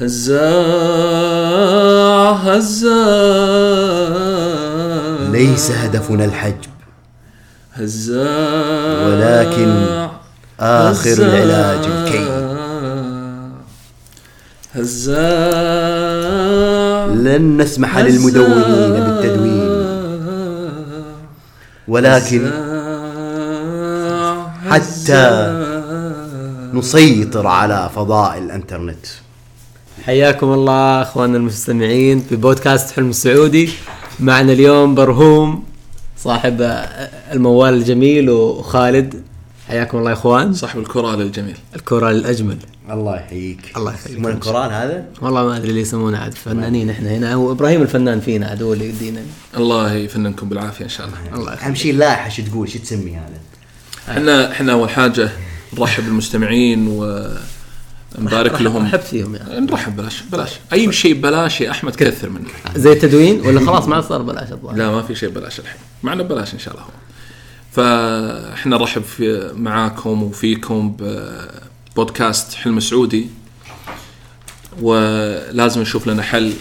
هزاع هزاع ليس هدفنا الحجب. هزاع ولكن آخر العلاج الكي. هزاع لن نسمح للمدونين بالتدوين. ولكن حتى نسيطر على فضاء الإنترنت. حياكم الله أخواننا المستمعين في بودكاست حلم السعودي. معنا اليوم برهوم صاحب الموال الجميل وخالد. حياكم الله يا إخوان. صاحب الكرة الجميل. الكورال الأجمل. الله يحييك. الله يخليك. يسمونه القران هذا؟ والله ما أدري اللي يسمونه عاد. فنانين إحنا هنا. هو إبراهيم الفنان فينا عاد هو اللي يدينا. الله يفننكم بالعافية إن شاء الله. الله يخليك. أهم شيء اللائحه شو تقول شو تسمي هذا. إحنا إحنا أول حاجة نرحب بالمستمعين ونبارك لهم. احب فيهم يعني. نرحب بلاش بلاش. أي شيء ببلاش يا أحمد كثر منه زي التدوين ولا خلاص ما صار بلاش الظاهر؟ لا ما في شيء ببلاش الحين. معنا ببلاش إن شاء الله. فإحنا نرحب معاكم وفيكم ببودكاست حلم سعودي. ولازم نشوف لنا حل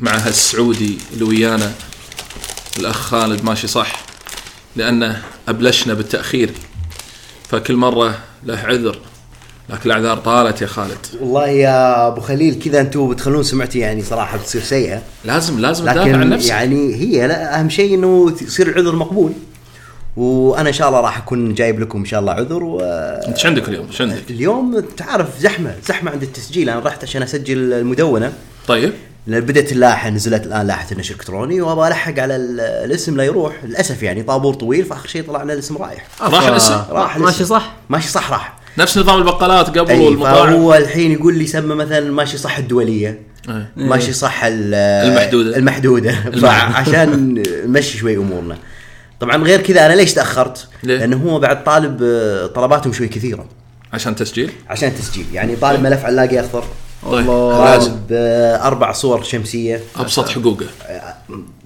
مع هالسعودي اللي ويانا. الأخ خالد ماشي صح لأنه أبلشنا بالتأخير. فكل مرة له عذر. لكن الأعذار طالت يا خالد. والله يا أبو خليل كذا أنتم بتخلون سمعتي يعني صراحة بتصير سيئة. لازم لازم تدافع عن نفسك. يعني هي لا أهم شيء إنه يصير العذر مقبول. وأنا إن شاء الله راح أكون جايب لكم إن شاء الله عذر و أنت إيش عندك اليوم؟ إيش عندك؟ اليوم تعرف زحمة زحمة عند التسجيل. أنا رحت عشان أسجل المدونة. طيب. لأن بدأت اللائحه نزلت الآن لائحه النشر الإلكتروني وأبغى ألحق على ال- الاسم لا يروح. للأسف يعني طابور طويل فآخر شيء طلعنا الاسم رايح. راح الاسم؟ راح ماشي الاسم. صح. ماشي صح راح. نفس نظام البقالات قبل أي والمطاعم. فهو الحين يقول لي سمى مثلا ماشي صح الدولية إيه. ماشي صح ال- المحدودة. المحدودة. فعشان نمشي شوي أمورنا. طبعا غير كذا أنا ليش تأخرت؟ ليه؟ لأنه هو بعد طالب آه، طلباتهم شوي كثيرة. عشان تسجيل؟ عشان التسجيل يعني طالب ملف علاقي أخضر. طيب طالب آه، أربع صور شمسية. أبسط حقوقه.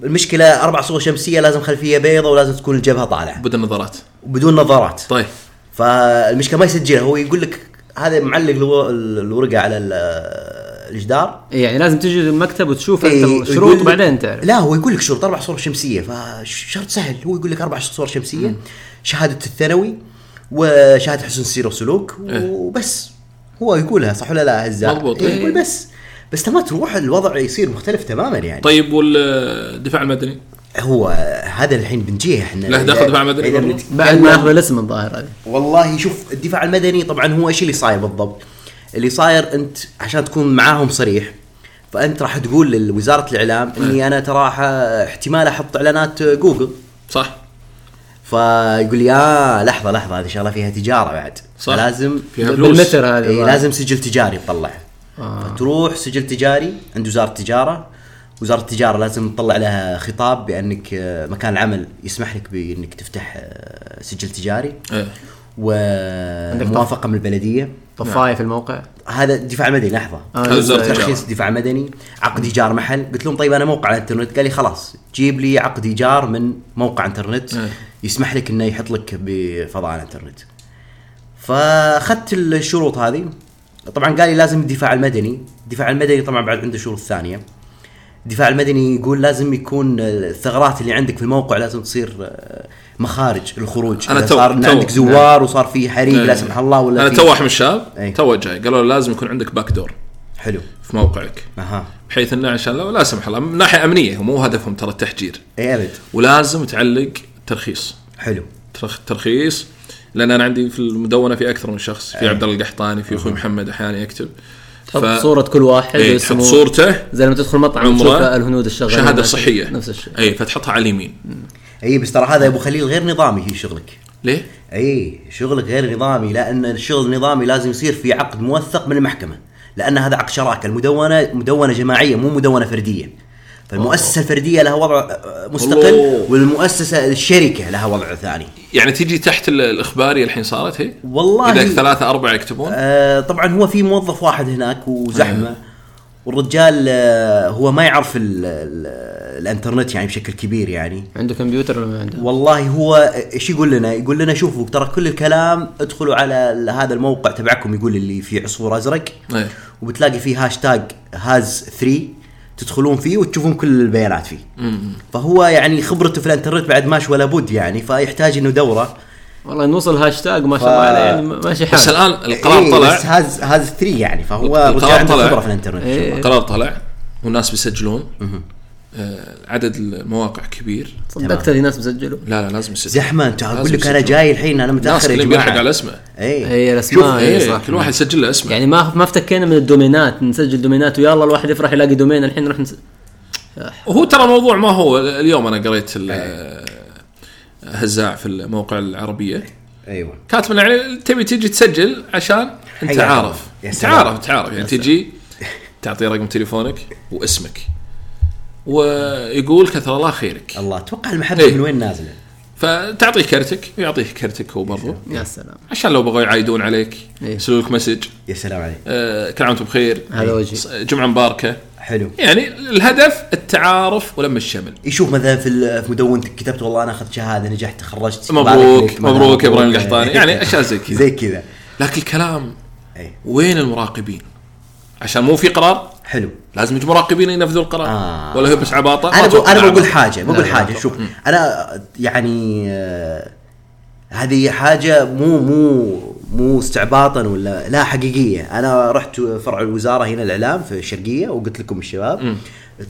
المشكلة أربع صور شمسية لازم خلفية بيضة ولازم تكون الجبهة طالعة. بدون نظارات. وبدون نظارات. طيب. فالمشكلة ما يسجلها. هو يقول لك هذا معلق الو- الورقة على ال- الجدار يعني لازم تجي المكتب وتشوف إيه، أنت الشروط وبعدين تعرف. لا هو يقول لك شروط أربع صور شمسية. فشرط سهل هو يقول لك أربع صور شمسية شهادة الثانوي وشهادة حسن السير والسلوك إيه. وبس. هو يقولها صح ولا لا هزاع مضبوط. إيه، إيه. يقول بس. بس لما تروح الوضع يصير مختلف تماما يعني. طيب والدفاع المدني؟ هو هذا الحين بنجيه إحنا له دخل دفاع مدني بعد ما ياخذ الاسم الظاهر هذه والله شوف الدفاع المدني طبعا هو إيش اللي صاير بالضبط؟ اللي صاير أنت عشان تكون معاهم صريح فأنت راح تقول لوزارة الإعلام إني أنا ترى احتمال أحط إعلانات جوجل صح فيقول لي آه لحظة لحظة هذه شغلة فيها تجارة بعد صح. لازم فيها فلوس. بالمتر هذه إيه. لازم سجل تجاري تطلع آه. فتروح سجل تجاري عند وزارة التجارة وزارة التجارة لازم تطلع لها خطاب بأنك آه، مكان العمل يسمح لك بأنك تفتح آه، سجل تجاري. إيه. وموافقه من البلدية. طفاية في الموقع؟ هذا الدفاع المدني لحظة. آه،. ترخيص دفاع مدني عقد إيجار محل. قلت لهم طيب أنا موقع على الإنترنت. قال لي خلاص جيب لي عقد إيجار من موقع إنترنت. إيه. يسمح لك إنه يحط لك بفضاء الإنترنت. فأخذت الشروط هذه. طبعا قال لي لازم الدفاع المدني. الدفاع المدني طبعا بعد عنده شروط ثانية. الدفاع المدني يقول لازم يكون الثغرات اللي عندك في الموقع لازم تصير آه، مخارج للخروج. إذا تو- صار تو- عندك زوار وصار في حريق لا سمح الله ولا أنا تو من الشاب إيه. تو جاي قالوا لازم يكون عندك back door حلو. في موقعك. أها. بحيث إنه عشان لا, لا سمح الله من ناحية أمنية مو هدفهم ترى التحجير. أي أبد. ولازم تعلق ترخيص. حلو. ترخ- ترخيص لأن أنا عندي في المدونة في أكثر من شخص في. عبد الله القحطاني في أخوي محمد أحيانا يكتب تحط صورة كل واحد إيه، تحط صورته زي لما تدخل مطعم تشوف الهنود الشغالين شهادة نفس- صحية. نفس الشيء. اي فتحطها على اليمين. اي بس ترى هذا يا أبو خليل غير نظامي هي شغلك. ليه؟ اي شغلك غير نظامي لأن الشغل النظامي لازم يصير في عقد موثق من المحكمة لأن هذا عقد شراكة المدونة مدونة جماعية مو مدونة فردية. فالمؤسسة الفردية لها وضع مستقل أوه. والمؤسسة الشركة لها وضع ثاني يعني تجي تحت ال- الإخباري الحين صارت هي؟ والله إذا ثلاثة أربعة يكتبون آه طبعا هو في موظف واحد هناك وزحمة والرجال آه، هو ما يعرف ال ال الإنترنت يعني بشكل كبير يعني عنده كمبيوتر ولا ما عنده؟ والله هو إيش يقول لنا؟ يقول لنا شوفوا ترى كل الكلام ادخلوا على هذا الموقع تبعكم يقول اللي فيه عصفور أزرق إيه. وبتلاقي فيه هاشتاج هاز 3 تدخلون فيه وتشوفون كل البيانات فيه. فهو يعني خبرته في الانترنت بعد ماش ولا بد يعني فيحتاج إنه دوره والله نوصل هاشتاج ما شاء الله عليه يعني ماشي حال بس الآن القرار إيه طلع بس هاز هاز 3 يعني فهو القرار طلع. خبرة في الانترنت إيه. القرار طلع والناس بيسجلون عدد المواقع كبير. صدقت في ناس بيسجلوا لا لا لازم يسجل زحمة أنت أقول لك أنا. جاي الحين أنا متأخر يا جماعة. على اسمه. اي هي الاسماء إيه اي صح كل واحد يسجل له اسمه. يعني ما ما افتكينا من ال domain ات نسجل domain ات ويلا الواحد يفرح يلاقي domain الحين نروح نس... وهو ترى الموضوع ما هو اليوم أنا قريت ال- هزاع في الموقع العربية. أيوه. كاتب يعني تبي تجي تسجل عشان أنت عارف. أنت. عارف تعرف. يعني تجي تعطيه رقم تليفونك واسمك. ويقول كثر الله خيرك. الله أتوقع المحبه إيه. من وين نازله؟ فتعطيه كرتك ويعطيه كرتك هو برضو. يا سلام. عشان لو بغوا يعايدون عليك إيه. يرسلوا لك مسج. يا سلام عليك. آه كل عام وأنتم بخير. هذا وجهي. ص- جمعة مباركة. حلو. يعني الهدف التعارف ولم الشمل. يشوف مثلا في ال- في مدونتك كتبت والله أنا أخذت شهادة نجحت تخرجت مبروك. مبروك يا إبراهيم القحطاني. يعني أشياء زي كذا. زي كذا. لكن الكلام وين المراقبين؟ عشان مو في قرار؟ حلو لازم يجي مراقبين ينفذوا القرار آه. ولا هو بس عباطة أنا بقول أنا بقول. حاجة بقول حاجة. شوف أنا يعني آه، هذه حاجة مو مو مو استعباطا ولا لا حقيقية أنا رحت فرع الوزارة هنا الإعلام في الشرقية وقلت لكم الشباب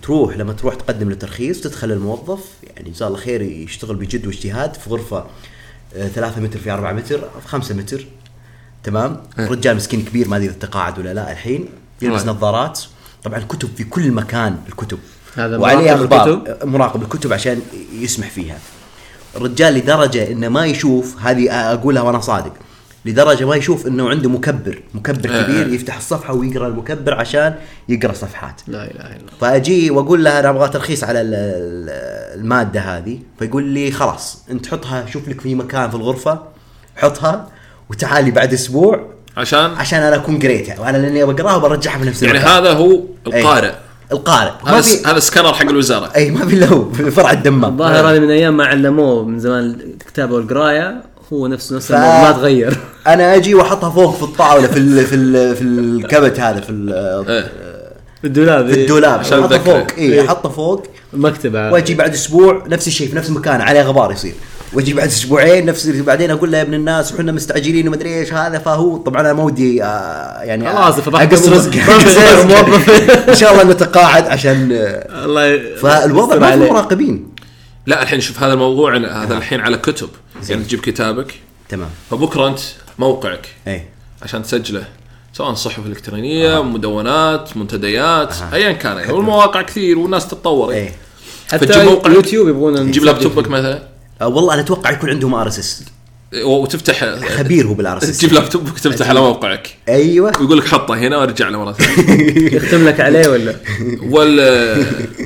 تروح لما تروح تقدم للترخيص تدخل الموظف يعني جزاه الله خير يشتغل بجد واجتهاد في غرفة آه، ثلاثة متر في أربعة متر في خمسة متر تمام إيه. رجال مسكين كبير ما أدري إذا تقاعد ولا لا الحين يلبس الله. نظارات طبعا الكتب في كل مكان الكتب. هذا وعليه مراقب أخبار. الكتب؟ مراقب الكتب عشان يسمح فيها. الرجال لدرجة إنه ما يشوف هذه أقولها وأنا صادق لدرجة ما يشوف إنه عنده مكبر مكبر. كبير يفتح الصفحة ويقرأ المكبر عشان يقرأ صفحات. لا إله إلا الله. فأجي وأقول له أنا أبغى ترخيص على ال- ال- المادة هذه. فيقول لي خلاص أنت حطها شوف لك في مكان في الغرفة حطها وتعالي بعد أسبوع عشان عشان أنا أكون قريتها وأنا لأني بقراها وبرجعها في نفس يعني المكان هذا هو أي. القارئ. القارئ. ما هذا في هذا سكانر حق الوزارة. اي ما في إلا هو في فرع الدمام. الظاهر هذه من أيام ما علموه من زمان الكتابه والقراية هو نفسه نفس ف- ما تغير. أنا أجي وأحطها فوق في الطاولة في ال في ال في الكبت هذا في ال- إيه. الدولاب. في الدولاب. عشان أحطها أتذكر. فوق. اي أحطها فوق. مكتبه وأجي بعد أسبوع نفس الشيء في نفس المكان عليه غبار يصير. واجي بعد أسبوعين نفس بعدين أقول له يا ابن الناس وحنا مستعجلين ومدري إيش هذا فهو طبعا أنا ما ودي آه، يعني خلاص، اقص موظف. إن شاء الله نتقاعد عشان آه، الله فالوضع ما في. مراقبين. لا الحين شوف هذا الموضوع هذا الحين على كتب. يعني تجيب كتابك. تمام. فبكرة أنت موقعك. اي عشان تسجله. سواء صحف إلكترونية مدونات منتديات أها. ايا كان يعني. والمواقع كثير والناس تتطور. اي حتى موقع- يوتيوب يبغون تجيب لابتوبك مثلا. آه، والله أنا أتوقع يكون عندهم RSS. وتفتح خبير هو بال RSS. تجيب لابتوبك تفتح على موقعك. أيوه. ويقول لك حطه هنا وارجع له مرة ثانية. يختم لك عليه ولا؟ ولا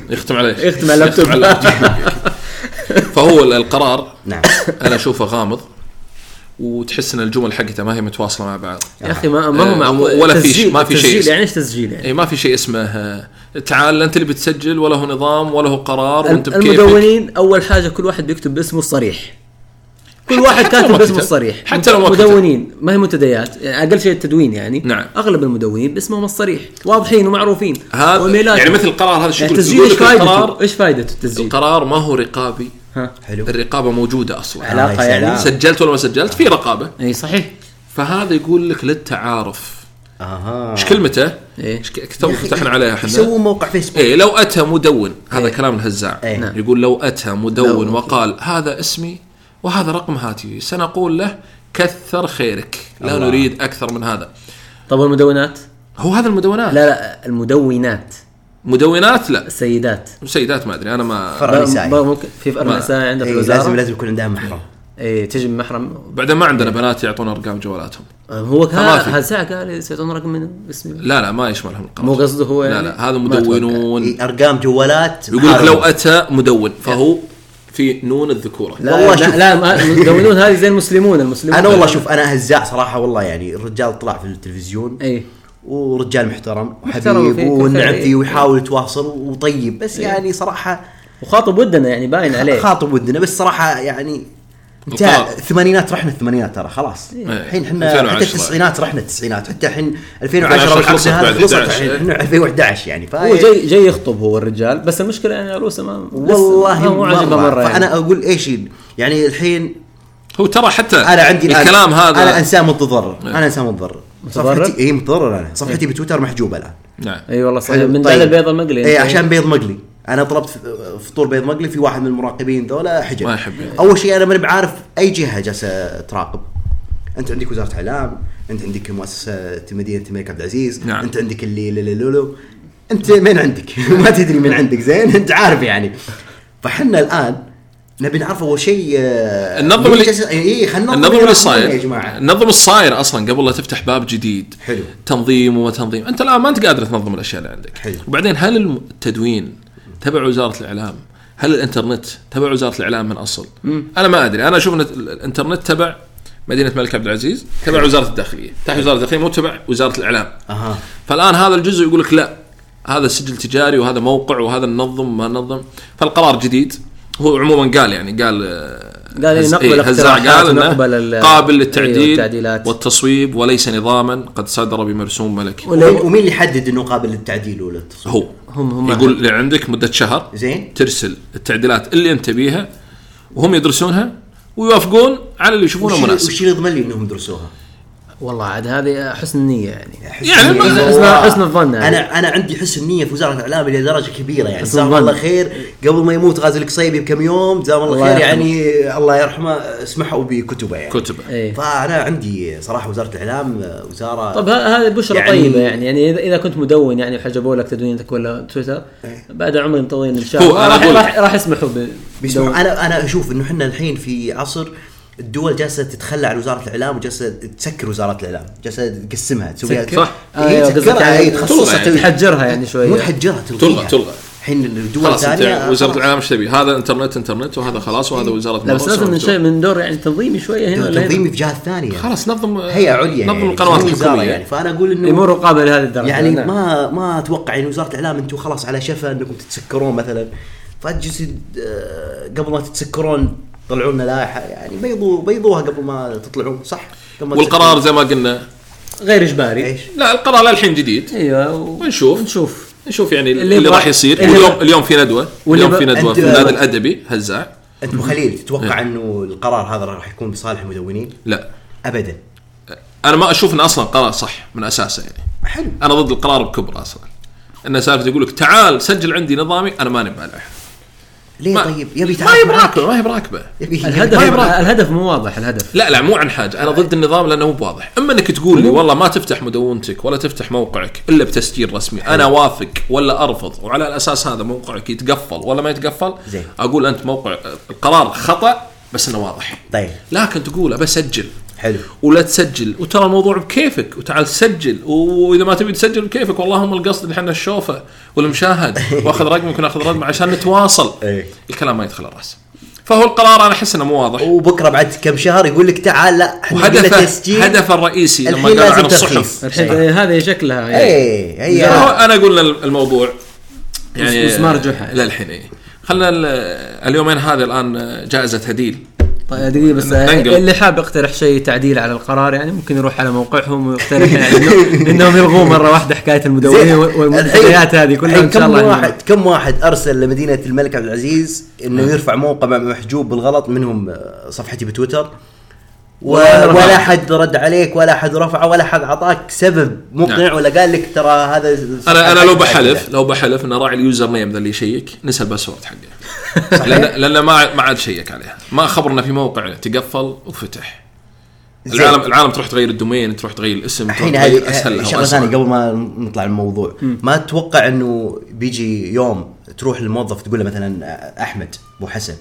يختم عليه. يختم على اللابتوب. فهو القرار نعم. أنا أشوفه غامض. وتحس إن الجمل حقته ما هي متواصلة مع بعض يا أخي ما ما هو آه، معقول ولا في تسجيل- ما في شيء تسجيل. يعني إيش تسجيل يعني؟ اي ما في شيء اسمه آه، تعال أنت اللي بتسجل ولا هو نظام ولا هو قرار وأنت بكيفك المدونين أول حاجة كل واحد بيكتب باسمه الصريح كل واحد كاتب باسمه. الصريح حتى لو. مدونين ما هي منتديات يعني أقل شيء التدوين يعني نعم. أغلب المدونين باسمهم الصريح واضحين ومعروفين هذا. يعني مثل القرار هذا شو يعني يقول إيش فائدته؟ إيش فائدته التسجيل؟ القرار ما هو رقابي ها حلو. الرقابة موجودة أصلا. علاقة الله يعني؟ سجلت ولا ما سجلت؟ في رقابة. إي صحيح. فهذا يقول لك للتعارف. أها. إيش كلمته؟ إيش كتب فتحنا عليها إحنا؟ يسووا موقع فيسبوك. إيه لو أتى مدون. هذا إيه. كلام الهزاع. إيه. نعم. يقول لو أتى مدون لو- وقال هذا اسمي وهذا رقم هاتفي سنقول له كثر خيرك. لا الله. نريد أكثر من هذا. طب والمدونات؟ هو هذا المدونات. لا لا المدونات. مدونات؟ لا. السيدات سيدات ما أدري أنا ما فرع نسائي. ممكن في فرع نسائي عندنا في إيه الوزارة. لازم لازم يكون عندها محرم. اي تجي من محرم بعدين ما عندنا بنات يعطون أرقام جوالاتهم. هو فما في. كان هذا ساعة قال سيعطون رقم من اسمي لا لا ما يشملهم القرار مو قصده هو لا يعني؟ لا هذا ما أتوقع. مدونون. إيه، أرقام جوالات يقول لك. لو أتى مدون فهو في نون الذكورة. لا والله لا, شوف. لا ما- المدونون هذه زي المسلمون المسلمون أنا والله شوف أنا هزاع صراحة والله يعني الرجال طلع في التلفزيون. اي ورجال محترم وحبيب خير. فيه ويحاول يتواصل وطيب. بس يعني صراحة وخاطب ودنا يعني باين عليه خاطب ودنا بس صراحة يعني انتهى. الثمانينات رحنا الثمانينات ترى خلاص إيه. الحين إحنا حتى 2010. التسعينات رحنا التسعينات حتى الحين 2010 2010 خلصت والحلقة هذه بعد خلصت 11. الحين إحنا 2011 يعني هو جاي جاي يخطب هو الرجال بس المشكلة يعني عروسة ما والله ما مو عاجبها مرة, يعني. فأنا أقول إيش يعني الحين هو ترى حتى أنا عندي الكلام هذا أنا انسان متضرر إيه. أنا انسان متضرر متضرر؟ صفحتي اي متضرر أنا. صفحتي بتويتر محجوبة الآن. نعم. اي والله صحيح. حلو. من طيب. البيض المقلي. اي عشان بيض مقلي أنا طلبت فطور بيض مقلي في واحد من المراقبين ذولا حجر ما يحب يعني. أول شيء أنا ماني بعارف أي جهة جالسة تراقب. أنت عندك وزارة إعلام أنت عندك مؤسسة مدينه الملك عبد العزيز نعم. أنت عندك اللي لولو. أنت من عندك؟ ما تدري من عندك زين؟ أنت عارف يعني. فحنا الآن نبي نعرف أول شيء آه، النظم اللي- اي خلينا ننظم النظم اللي يا صاير. جماعة. النظم الصاير أصلا قبل لا تفتح باب جديد. حلو. تنظيم وما تنظيم. أنت الآن ما أنت قادر تنظم الأشياء اللي عندك. حلو. وبعدين هل التدوين تبع وزارة الإعلام هل الإنترنت تبع وزارة الإعلام من أصل؟ أنا ما أدري. أنا أشوف إن الإنترنت تبع مدينة الملك عبد العزيز تبع وزارة الداخلية. تحت وزارة الداخلية مو تبع وزارة الإعلام. أها. فالآن هذا الجزء يقول لك لا. هذا سجل تجاري وهذا موقع وهذا ننظم ما ننظم. فالقرار جديد. هو عموما قال يعني قال قال إيه، هز- نقبل إيه، هزاع اقتراحات قال إنه قابل أيوة، للتعديل التعديلات. والتصويب وليس نظاما قد صدر بمرسوم ملكي ومين اللي يحدد إنه قابل للتعديل ولا التصوير؟ هو هم- هم يقول اللي عندك مدة شهر زين ترسل التعديلات اللي أنت بيها وهم يدرسونها ويوافقون على اللي يشوفونه مناسب وش اللي يضمن لي إنهم درسوها؟ والله عاد هذه حسن النية يعني. يعني حسن- الظن يعني. أنا أنا عندي حسن نيه في وزارة الإعلام إلى درجة كبيرة يعني. حسن جزاه الظن. الله خير. قبل ما يموت غازي القصيبي بكم يوم جزاه الله الله خير. يرحمه. يعني الله يرحمه اسمحوا بكتبه يعني. كتب إيه. فأنا عندي صراحة وزارة الإعلام وزارة طب هذه بشرى يعني- طيبة يعني. يعني اذا إذا كنت مدون يعني وحجبوا لك تدوينتك ولا تويتر إيه. بعد عمر طويل إن شاء الله. راح راح, راح يسمحوا ب أنا أنا أشوف إنه إحنا الحين في عصر الدول جالسة تتخلى عن وزارة الإعلام وجالسة تسكر وزارة الإعلام جالسة تقسمها تسويها؟ صح. آه، هي قصدك تسكرها يعني هي تخصصها تلغى تسوي- تحجرها يعني شوية مو تحجرها تلغى تلغيها تلغى الحين الدول الثانية وزارة. الإعلام إيش تبي؟ هذا إنترنت إنترنت وهذا خلاص وهذا وزارة لا بس لازم شيء من دور يعني تنظيمي شوية هنا ولا تنظيمي في جهات ثانية خلاص نظم هيئة عليا نظم يعني. القنوات مو الحكوميه يعني فأنا أقول إنه يمروا قابل لهذه الدرجة يعني نعم. ما ما أتوقع يعني وزارة الإعلام أنتم خلاص على شفا إنكم تتسكرون مثلا فجلس آه، قبل ما تتسكرون طلعوا لنا لائحه يعني بيضوا بيضوها قبل ما تطلعون صح؟ والقرار زي ما قلنا. غير إجباري. إيش؟ لا القرار للحين جديد. أيوه و- ونشوف. نشوف نشوف يعني اللي اللي, راح يصير. اللي اليوم اليوم في ندوة. اليوم في ندوة. في النادي الأدبي هزاع. أنت أبو خليل تتوقع إيه. إنه القرار هذا راح يكون بصالح المدونين؟ لا. ابدا. أنا ما أشوف انه أصلا قرار صح من أساسه يعني. حلو. أنا ضد القرار بكبره أصلا. إن سالفة يقول لك تعال سجل عندي نظامي أنا ماني بالح ليه ما- طيب؟ يبي ما هي براكبة ما هي براكبة. الهدف. الهدف مو واضح الهدف. لا لا مو عن حاجة. أنا ضد النظام لأنه مو بواضح أما إنك تقول لي والله ما تفتح مدونتك ولا تفتح موقعك إلا بتسجيل رسمي أنا واثق ولا أرفض وعلى الأساس هذا موقعك يتقفل ولا ما يتقفل زين. أقول أنت موقع القرار خطأ بس إنه واضح. طيب. لكن تقول ابى اسجل حلو. ولا تسجل. وترى الموضوع بكيفك. وتعال سجل. وإذا ما تبي تسجل بكيفك والله هم القصد إن إحنا الشوفة والمشاهد. وأخذ رقمك ونأخذ رقم عشان نتواصل. إيه. الكلام ما يدخل الراس فهو القرار أنا أحس إنه مو واضح. وبكرة بعد كم شهر يقول لك تعال لا وهدفه تسجيل. هدفه الرئيسي لما قالوا عن الصحف. الحين. هذه شكلها يعني هي فهو أنا أقول الموضوع. يعني مسمار جحا. للحين إيه. خلنا ال- اليومين هذه الآن جائزة هديل. طيب دقيقة بس ننقل. اللي حاب يقترح شيء تعديل على القرار يعني ممكن يروح على موقعهم ويقترح يعني إنهم يلغوا مرة واحدة حكاية المدونين. والمنتديات هذه كلها إن شاء كم الله واحد كم واحد أرسل لمدينة الملك عبد العزيز إنه يرفع موقع محجوب بالغلط منهم آه، صفحتي بتويتر و- ولا حد رد عليك ولا حد رفعه ولا حد اعطاك سبب مقنع نعم. ولا قال لك ترى هذا أنا أنا لو بحلف لو بحلف ان راعي ال username ذا اللي يشيك نسى ال password حقه لأن لأن ما ما عاد شيك عليها. ما خبرنا في موقع تقفل وفتح. زين. العالم العالم تروح تغير ال domain تروح تغير الاسم الحين هذه شغلة. ثانية قبل ما نطلع الموضوع. ما تتوقع إنه بيجي يوم تروح للموظف تقول له مثلا أحمد أبو حسن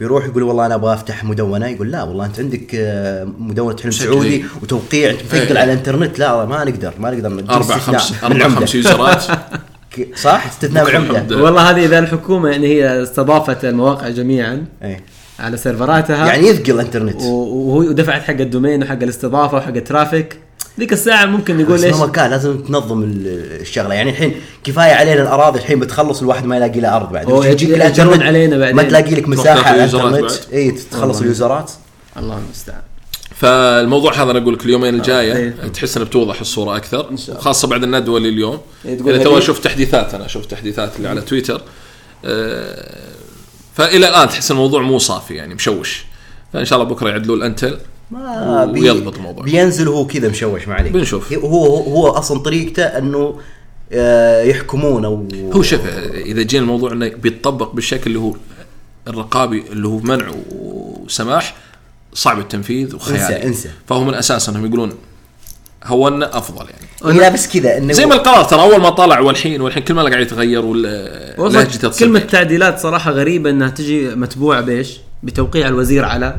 بيروح يقول والله أنا أبغى أفتح مدونة يقول لا والله أنت عندك آه، مدونة حلم. سعودي وتوقيع إيه. على الإنترنت لا ما نقدر ما نقدر أربع استثناء خمس أربع. خمس يوزرات صح استثناء العمدة. والله هذه إذا الحكومة يعني هي استضافت المواقع جميعا إيه. على سيرفراتها يعني يثقل الإنترنت و- وهو دفعت حق ال domain وحق الاستضافة وحق ال traffic ذيك الساعة ممكن نقول بس ليش مهما كان لازم تنظم ال- الشغلة. يعني الحين كفاية علينا الأراضي الحين بتخلص الواحد ما يلاقي له أرض بعد. يجرون علينا بعدين. ما تلاقي لك مساحة على الإنترنت. اي تخلص. اليوزرات. الله المستعان. فالموضوع هذا أنا أقول لك اليومين الجاية إيه. تحس إنه بتوضح الصورة أكثر إن شاء الله. خاصة بعد الندوة اللي اليوم تو أشوف تحديثات أنا أشوف تحديثات اللي على تويتر. آه، فإلى الآن تحس الموضوع مو صافي يعني مشوش. فإن شاء الله بكرة يعدلوا الأنتل. ما بي- ويضبط الموضوع. بينزل هو كذا مشوش ما عليك بنشوف. هو هو, أصلا طريقته أنه آه، يحكمون أو هو شوف إذا جينا الموضوع إنه بيتطبق بالشكل اللي هو الرقابي اللي هو منع وسماح صعب التنفيذ وخيالي انسى انسى فهو من أساس إنهم يقولون هونا أفضل يعني لا بس كذا إنه زي ما القرار ترى أول ما طلع والحين والحين كل ما قاعد يتغير ولا والله لهجته تصير كلمة يعني. تعديلات صراحة غريبة إنها تجي متبوعة بإيش؟ بتوقيع الوزير على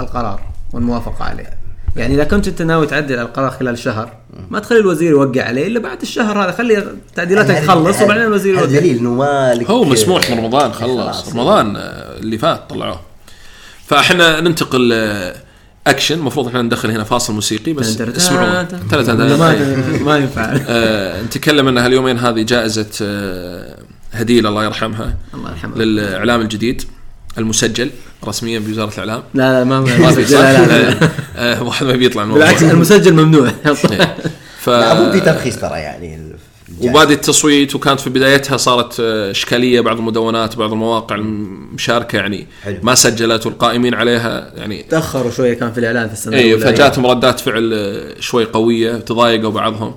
القرار والموافقة عليه. يعني إذا كنت أنت ناوي تعدل القرار خلال شهر ما تخلي الوزير يوقع عليه إلا بعد الشهر هذا. خلي تعديلاتك تخلص هذا- وبعدين الوزير يوقع. دليل إنه ما لك هو مسموح من رمضان خلاص. خلص رمضان آه، اللي فات طلعوه. فإحنا ننتقل آه، أكشن. المفروض إحنا ندخل هنا فاصل موسيقي بس اسمعوا. تلت- ولا ما ما ينفع. آه، نتكلم انها اليومين هذه جائزة هديل الله يرحمها الله يرحمه. للإعلام الجديد. المسجل رسميا بوزاره الإعلام. لا لا ما ما في لا؟ لا, لا. آه، واحد ما بيطلع الموضوع. بالعكس المسجل ممنوع. إيه. ف لا مو في ترخيص ترى يعني. وبادي التصويت وكانت في بدايتها صارت آه، إشكالية بعض المدونات بعض المواقع المشاركة يعني. حلو. ما سجلت والقائمين عليها يعني. تأخروا شوية كان في الاعلان في السنة اي الأولى. فجاتهم ردات فعل آه، شوي قوية تضايقوا بعضهم.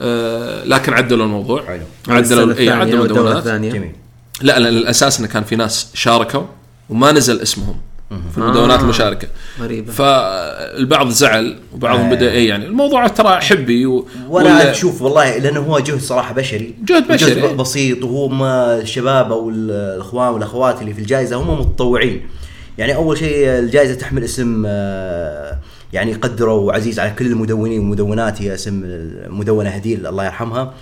آه لكن عدلوا الموضوع. حلو. عدلوا اي عدلوا المدونات. لا لا الاساس انه كان في ناس شاركوا. وما نزل اسمهم. في المدونات آه. المشاركة. غريبة. فالبعض زعل وبعضهم آه. بدأ اي يعني الموضوع ترى حبي و... وأنا ولا- أشوف والله لأنه هو جهد صراحة بشري. جهد بشري. جهد بسيط وهو ما الشباب أو ال- الأخوان والأخوات اللي في الجائزة هم متطوعين. يعني أول شيء الجائزة تحمل اسم آه، يعني قدره وعزيز على كل المدونين والمدونات هي اسم المدونة هديل الله يرحمها.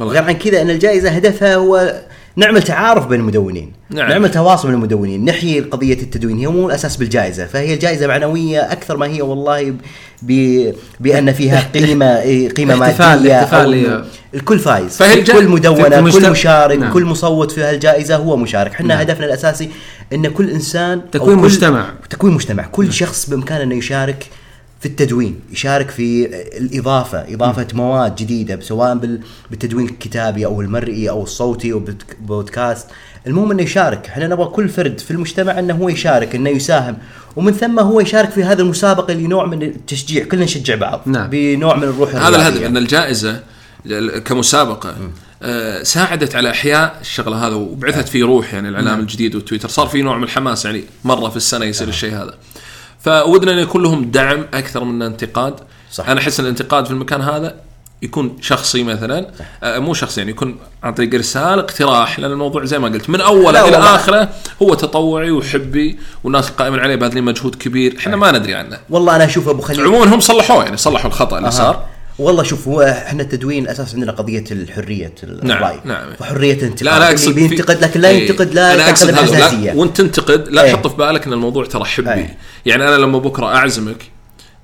غير عن كذا إن الجائزة هدفها هو نعمل تعارف بين المدونين نعم. نعمل تواصل بين المدونين نحيي قضية التدوين هي مو الأساس بالجائزة فهي الجائزه معنوية أكثر ما هي والله ب... بأن فيها قيمة قيمة مادية احتفال. الكل فايز فهي كل مدونة المجتمع- كل مشارك نعم. كل مصوت في هالجائزة هو مشارك إحنا نعم. هدفنا الأساسي إن كل إنسان تكوين كل- مجتمع. تكوين مجتمع كل شخص بإمكانه انه يشارك في التدوين يشارك في الإضافة إضافة مواد جديدة سواء بال- بالتدوين الكتابي أو المرئي أو الصوتي أو بالت- بودكاست. المهم أنه يشارك. إحنا نبغى كل فرد في المجتمع أنه هو يشارك أنه يساهم. ومن ثم هو يشارك في هذا المسابقة اللي نوع من التشجيع. كلنا نشجع بعض. نعم. بنوع من الروح هذا. الهدف إن الجائزة كمسابقة آه، ساعدت على إحياء الشغلة هذا وبعثت في روح يعني الإعلام الجديد والتويتر. صار في نوع من الحماس يعني مرة في السنة يصير الشيء هذا. فودنا ان يكون لهم دعم أكثر من انتقاد. صح. أنا أحس إن الانتقاد في المكان هذا يكون شخصي مثلا. آه، مو شخصي يعني يكون عن طريق إرسال اقتراح لأن الموضوع زي ما قلت من أوله إلى. آخره هو تطوعي وحبي والناس القائمين عليه باذلين مجهود كبير. إحنا ما ندري عنه. والله أنا أشوف أبو خليل عموما هم صلحوه يعني صلحوا الخطأ اللي صار. آه. والله شوف هو إحنا التدوين أساس عندنا قضية الحرية نعم، الرأي نعم. وحريه الانتقاد لا أنا أقصد بينتقد لكن لا إيه، ينتقد لا أنا أقصد هذا لا وأنت تنتقد لا إيه. تحط في بالك إن الموضوع ترى حبي إيه. يعني أنا لما بكرة أعزمك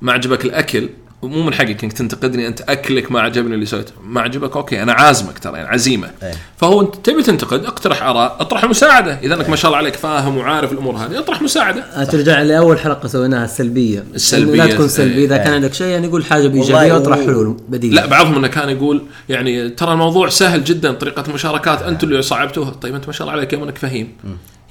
ما عجبك الأكل مو من حقك إنك تنتقدني أنت أكلك ما عجبني اللي سويته. ما عجبك أوكي أنا عازمك ترى يعني عزيمة. إيه. فهو أنت تبي تنتقد اقترح آراء اطرح مساعدة. إذا إنك ما شاء الله عليك فاهم وعارف الأمور هذه اطرح مساعدة. ترجع لأول حلقة سويناها السلبية. السلبية، لا تكون سلبي. إذا إيه. كان عندك شيء يعني قول حاجة بإيجابية وأطرح حلول بديلة. لا بعضهم إنه كان يقول يعني ترى الموضوع سهل جدا طريقة المشاركات أنتم اللي صعبتوها. طيب أنت ما شاء الله عليك يوم إنك فهيم.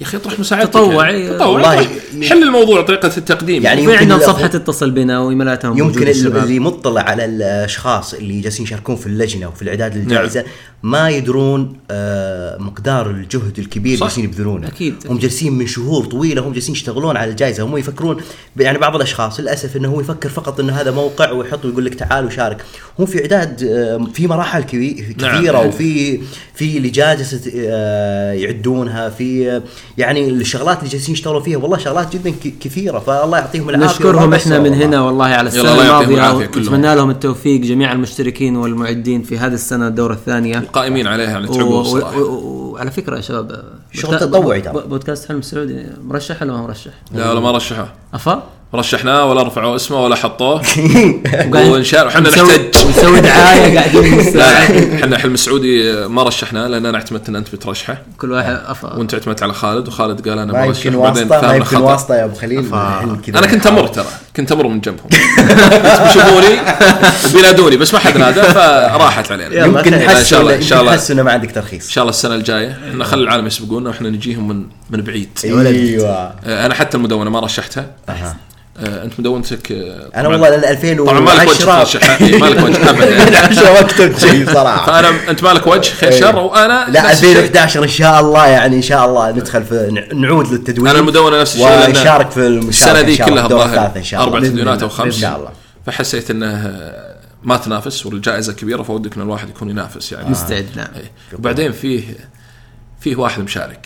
يا أخي اطرح مساعدتك تطوعي. يعني. تطوع والله اطرح. حل الموضوع طريقة التقديم يعني في يمكن عندهم صفحة اتصل بنا وإيميلاتهم يمكن. اللي مطلع على الأشخاص اللي جالسين يشاركون في اللجنة وفي الإعداد للجائزة ما يدرون آه، مقدار الجهد الكبير. اللي جالسين يبذلونه أكيد. هم جالسين من شهور طويلة هم جالسين يشتغلون على الجائزة هم يفكرون يعني بعض الأشخاص للأسف إنه هو يفكر فقط إنه هذا موقع ويحط ويقول لك تعال وشارك هو في إعداد آه، في مراحل نعم. كثيره وفي في لجان جالسة آه، يعدونها في آه، يعني الشغلات اللي جالسين يشتغلون فيها والله شغلات جدا كثيرة فالله يعطيهم العافية نشكرهم إحنا من. هنا والله على السنة الله يعطيهم الماضية. ونتمنى لهم التوفيق جميع المشتركين والمعدين في هذه السنة الدورة الثانية القائمين عليها يعني و- تعبوا و- الصراحه و- وعلى فكرة يا شباب شغل تطوعي ترى. بودكاست حلم السعودي مرشح ولا ما مرشح؟ لا ولا ما رشحوه أفا؟ رشحناه ولا رفعوا اسمه ولا حطوه. وقاعد وانشار وحنا نسوي- نحتاج نسوي دعاية قاعدين إحنا حلم السعودي ما رشحناه لأن أنا اعتمدت إن أنت بترشحه. كل واحد أفا. وأنت اعتمدت على خالد وخالد قال أنا ما برشح يمكن بعدين ما يمكن. واسطة يا أبو خليل أنا كنت أمر ترى كنت أمر من جنبهم. بيشوفوني بينادوني بس ما حد نادى فراحت علينا. يلا يمكن. إن نحس شاء الله إن شاء الله. ان إنه ما عندك ترخيص. شاء الله السنة الجاية. إحنا خلي العالم يسبقونا وإحنا نجيهم من من بعيد. أيوه. أنا حتى المدونة ما رشحتها. آه، أنت مدونتك آه، أنا والله لل 2010 طبعا ما لك وجه ترشحها إيه، ما لك وجه ابدا عشان وقت شيء صراحة. فأنا أنت ما لك وجه خير شر وأنا لا نفس الشيء. 2011 إن شاء الله يعني إن شاء الله ندخل في نع- نعود للتدوين. أنا المدونة نفس الشيء ونشارك في المشاركة السنة إن ذي شاء الله، كلها الظاهر أربع تدوينات. أو خمس. ان شاء الله. فحسيت إنه ما تنافس والجائزة كبيرة فودك إن الواحد يكون ينافس يعني. مستعد نعم. إيه. وبعدين فيه فيه واحد مشارك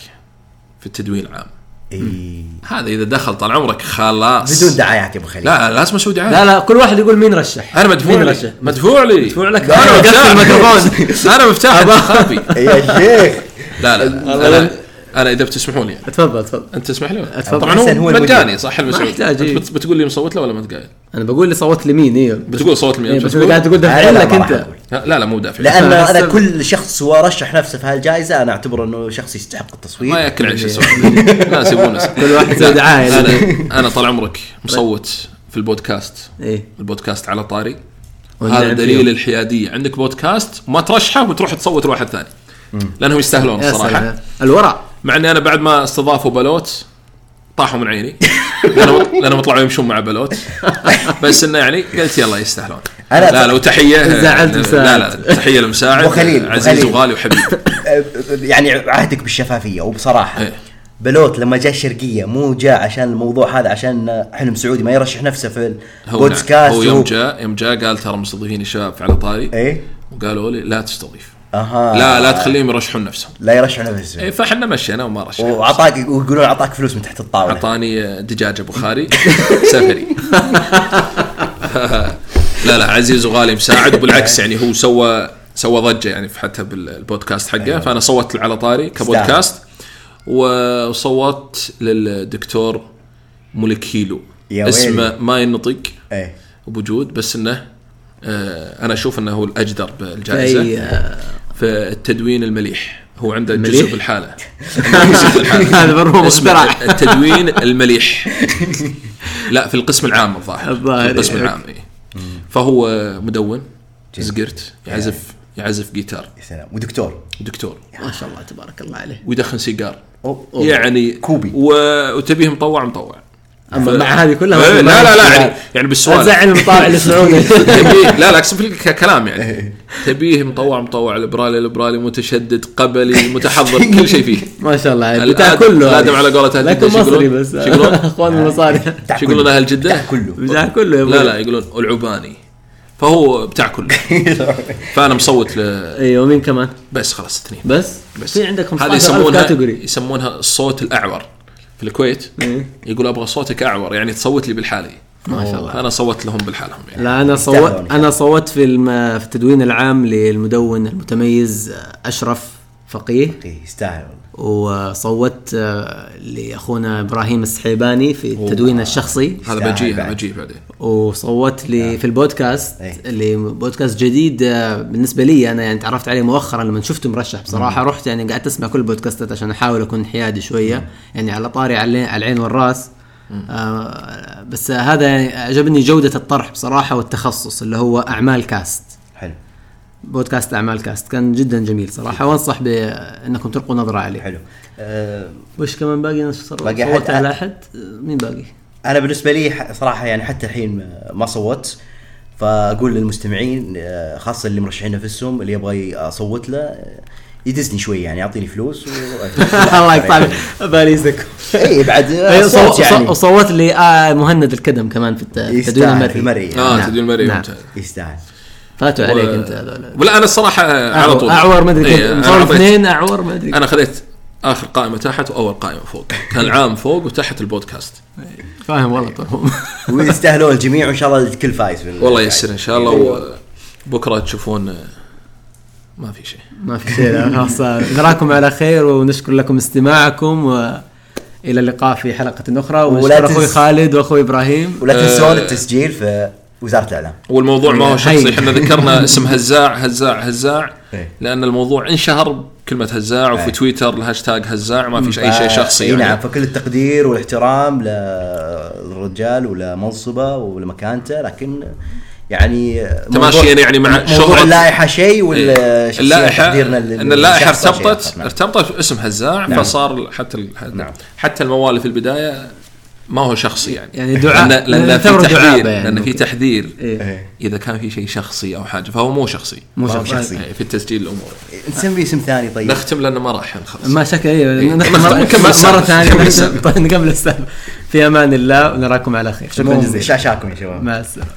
في التدوين العام. إيه. هذا إذا دخل طال عمرك خلاص. بدون دعايات يا أبو خليل. لا لازم أسوي دعايه لا لا كل واحد يقول مين رشح. أنا مدفوع مين لي. رشح؟ مدفوع لي. مدفوع لك. أنا مفتاح. الميكروفون. أنا مفتاح. انتخابي يا شيخ. لا لا أنا أنا إذا بتسمحون لي تفضل تفضل أنت تسمح لي أتفضل. طبعا هو هو. مجاني صح ما المسعود يحتاج، أنت إيه. بت- بتقول لي مصوت له ولا ما انت قايل؟ أنا بقول لي صوت لمين أيوه بتقول صوت مين إيه، أنت بس؟ انت قاعد تقول لا، لك ما أنت. لا لا مو دافع لأن أنا أنا. كل شخص هو رشح نفسه في هالجائزة أنا أعتبره إنه شخص يستحق التصويت ما يأكل عيش السؤال الناس يبون. كل واحد يسوي لا، دعاية. أنا أنا طال عمرك مصوت في البودكاست إيه البودكاست على طاري هذا دليل. الحيادية عندك بودكاست وما ترشحه وتروح تصوت لواحد ثاني لأنهم يستاهلون الصراحه الورع مع إني أنا بعد ما استضافوا بلوت طاحوا من عيني. لانهم طلعوا يمشون مع بلوت. بس إنه يعني قلت يلا يستاهلون. أنا- لا لو تحيه زعلت لا مساعد. لا تحية لمساعد أبو خليل، أبو عزيز خليل. وغالي وحبيب. يعني عهدك بالشفافية وبصراحة إيه. بلوت لما جاء الشرقية مو جاء عشان الموضوع هذا عشان حلم سعودي ما يرشح نفسه في هو البودكاست هو يوم جاء يوم جاء قال ترى مستضيفين الشباب على طاري. إيه. وقالوا لي لا تستضيف. أها. لا لا تخليهم يرشحون نفسهم. لا يرشح نفسه إيه، فاحنا مشينا وما رشحنا. وأعطاك ويقولون أعطاك فلوس من تحت الطاولة. أعطاني دجاجه بخاري سفري. لا لا عزيز وغالي مساعد وبالعكس يعني هو سوى سوى ضجة يعني في حتى بالبودكاست حقه. فأنا صوت على طاري كبودكاست وصوت للدكتور مولكيلو يا اسمه. ما ينطق إيه. بوجود بس إنه آه، أنا أشوف إنه هو الأجدر بالجائزة. أي آه، في التدوين المليح هو عنده؟ جزء جزء بالحالة. هذا اسمه مخترع. التدوين المليح لا في القسم العام الظاهر الظاهر، في القسم. العام إيه. فهو مدون زقرت يعزف يعزف جيتار يا سلام ودكتور دكتور ما شاء الله تبارك الله عليه ويدخن سيجار أوه. أوه. يعني كوبي. و- وتبيه مطوع مطوع أما مع هذه كلها إيه، لا لا لا يعني يعني بالسؤال. تزعل المطاوع اللي يسمعوني لا لا أقصد في كلام يعني. تبيه مطوع مطوع ليبرالي ليبرالي متشدد قبلي متحضر كل شيء فيه. ما شاء الله عليه بتاع كله. الآدم على قولة جدة، شو مصري؟ بس؟ اخوان المصاري. شو يقولون كله. أهل جدة؟ بتاع كله. بتاع كله لا. لا يقولون العباني. فهو بتاع كله. فأنا مصوت ل... أيوه ومين كمان؟ بس خلاص اثنين. بس؟ بس. في عندك هذه 15000 يسمونها كاتيجوري يسمونها الصوت الأعور. في الكويت إيه. يقول أبغى صوتك أعور يعني تصوت لي بالحالي ما شاء الله. أنا صوت لهم بالحالهم يعني. لا أنا صوت أنا صوت في الم... في التدوين العام للمدون المتميز أشرف فقيه. إيه، يستاهل وصوت آه، لأخونا إبراهيم السحيباني في التدوين الشخصي. هذا بجيه. بجيه بعدين. وصوت لي في البودكاست إيه. اللي بودكاست جديد آه، بالنسبة لي أنا يعني تعرفت عليه مؤخرا لما شفته مرشح. بصراحة رحت يعني قعدت أسمع كل البودكاستات عشان أحاول أكون حيادي شوية. يعني على طاري على العين والرأس. آه بس هذا يعني عجبني جودة الطرح بصراحة والتخصص اللي هو أعمال كاست. بودكاست أعمال كاست. كان جدا جميل صراحة. وأنصح بأنكم تلقوا نظرة عليه. حلو. أه وش كمان باقي ناس؟ صوت باقي صوت أحد- على أحد؟ مين باقي؟ أنا بالنسبة لي صراحة يعني حتى الحين ما صوت. فأقول للمستمعين آه، خاصة اللي مرشحين نفسهم اللي يبغى اصوت له آه، يدزني شوي يعني يعطيني فلوس و... الله يقطع باليزك. إي بعد أيوة، صوت صو- يعني. صو- صوت لي مهند الكدم كمان في الت- في التدوين المرئي. في المرئي. آه نعم. تدوين المرئي نعم. ممتاز. يستاهل. فاتوا و- عليك انت هذول. ولا أنا الصراحة على طول. أعور ما أدري إيه، كيف. اثنين أعور ما أدري أنا خذيت آخر قائمة تحت وأول قائمة فوق. كان العام فوق وتحت البودكاست. فاهم والله طبعا ويستاهلون الجميع وإن شاء الله الكل فايز والله ييسر إن شاء الله وبكرة تشوفون آه، ما في شيء. ما في شيء لا، خلاص. نراكم على خير ونشكر لكم استماعكم إلى اللقاء في حلقة أخرى. ولا واشكر أخوي خالد وأخوي إبراهيم. ولا آه. تنسون التسجيل في وزارة الإعلام والموضوع ما هو. شخصي إحنا ذكرنا اسم هزاع هزاع هزاع إيه. لأن الموضوع انشهر بكلمة هزاع وفي إيه. تويتر الهاشتاج هزاع ما فيش أي شيء ف- شخصي إي يعني. نعم فكل التقدير والاحترام للرجال ولمنصبه ولمكانته لكن يعني تماشيا يعني مع موضوع شهرة- اللائحة شيء ولا اللائحة إن اللائحة ارتبطت. ارتبطت باسم هزاع نعم. فصار حتى نعم. حتى الموال في البداية ما هو شخصي يعني. يعني دعاء. لأن, لأن في نعتبره تحذير دعابة يعني لأن في. تحذير إيه. إذا كان في شيء شخصي أو حاجة فهو مو شخصي. مو شخصي. شخصي. إيه، في التسجيل الأمور. نسميه اسم ثاني طيب. نختم لأنه ما راح نخلص ما شك أيوه السالفة. ثانية. نكمل. طيب نقبل السالفة. في أمان الله ونراكم على خير. شكرا جزيلا. شاشاكم يا شباب. مع السلامة.